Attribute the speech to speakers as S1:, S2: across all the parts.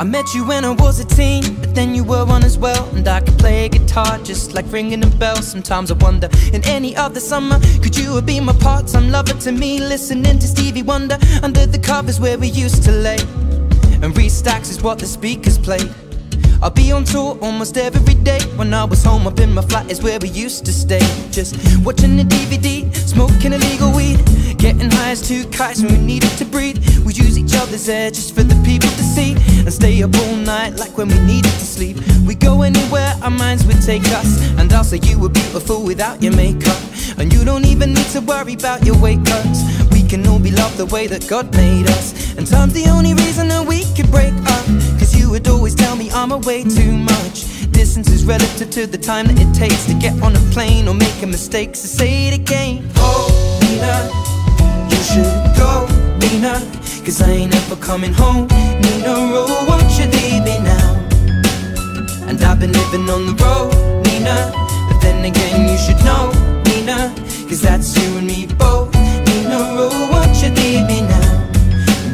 S1: I met you when I was a teen, but then you were one as well. And I could play guitar just like ringing a bell. Sometimes I wonder, in any other summer, could you have been my part time lover to me? Listening to Stevie Wonder under the covers where we used to lay. And Restacks is what the speakers played. I'll be on tour almost every day. When I was home up in my flat is where we used to stay. Just watching the DVD, smoking illegal weed, two kites when we needed to breathe. We use each other's air just for the people to see, and stay up all night like when we needed to sleep. We go anywhere our minds would take us, and I'll say you were beautiful without your makeup, and you don't even need to worry about your weight cuts. We can all be loved the way that God made us, and time's the only reason that we could break up. Cause you would always tell me I'm away too much. Distance is relative to the time that it takes to get on a plane or make a mistake. So say it again. Oh, Nina, should go, Nina. Cause I ain't ever coming home. Nina, oh, won't you leave me now? And I've been living on the road, Nina. But then again, you should know, Nina. Cause that's you and me both. Nina, oh, won't you leave me now?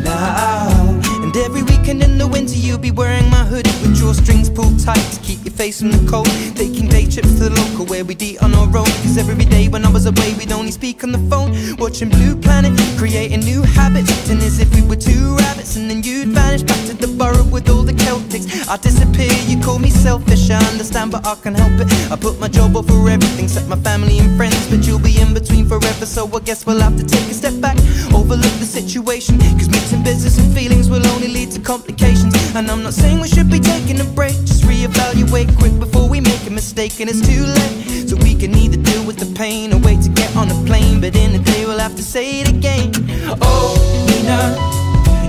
S1: Now. And every weekend in the winter, you'll be wearing my hoodie with drawstrings pulled tight to keep face from the cold. Taking day trips to the local where we'd eat on our own. Cause every day when I was away, we'd only speak on the phone. Watching Blue Planet, creating new habits. Acting as if we were two rabbits. And then you'd vanish back to the burrow with all the Celtics. I disappear, you call me selfish, I understand, but I can't help it. I put my job over everything, except my family and friends. But you'll be in between forever, so I guess we'll have to take a step back. Overlook the situation, cause mixing business and feelings will only lead to complications. And I'm not saying we should be taking a break, just reevaluate quick before we make a mistake. And it's too late, so we can either deal with the pain or wait to get on a plane. But in a day, we'll have to say it again. Oh, Nina,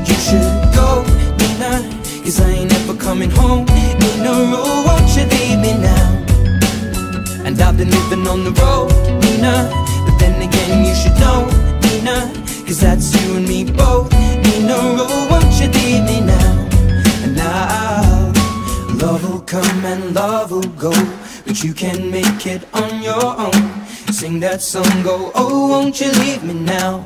S1: you should go, Nina. Cause I ain't ever coming home. Nina, oh, won't you leave me now? And I've been living on the road, Nina. Cause that's you and me both. Nina, oh, won't you leave me now? And now, love will come and love will go. But you can make it on your own. Sing that song, go, oh, won't you leave me now?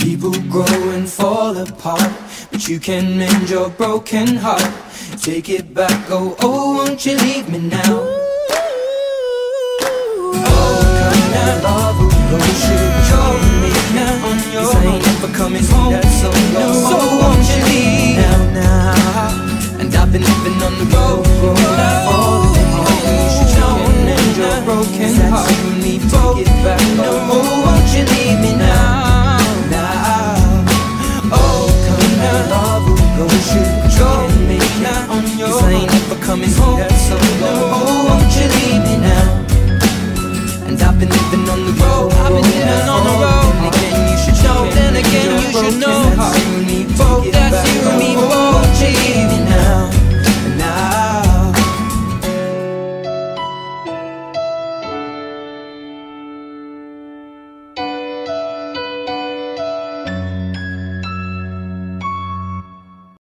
S1: People grow and fall apart, but you can mend your broken heart. Take it back, go, oh, won't you leave me now? coming home. That's so long. So won't you leave now, now? And I've been living on the road. for oh, All the things you oh, should oh, and your broken heart. you need to get back. No, oh, won't you leave me now? Now, oh, come now. Don't you me. Cause I ain't coming home. That's so long.